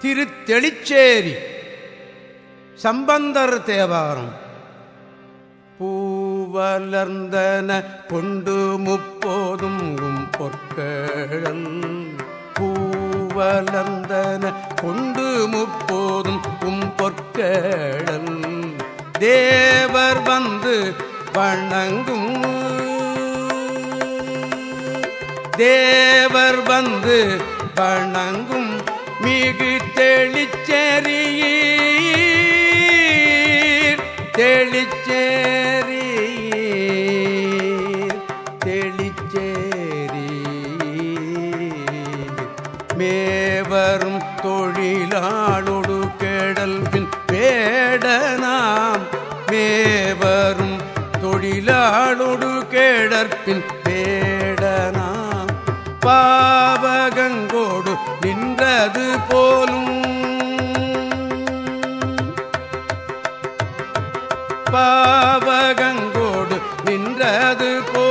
திருத்தெளிச்சேரி சம்பந்தர் தேவாரம் பூவலர்ந்தன கொண்டு முப்போதும் பொற்கழல் பூவலர்ந்தன கொண்டு முப்போதும் உம் பொற்கழல் தேவர் வந்து வணங்கும் தேவர் வந்து வணங்கும் மிகு தெளிச்சேரியீர் தெளிச்சேரியீர் தெளிச்சேரி மேவரும் தொழிலாளொடு கேடல் பின் பேடனாம் மேவரும் தொழிலாளொடு கேடற்பின் பேடனாம் பாவகங்கோடு நின்றது போலும். பாவகங்கோடு நின்றது போ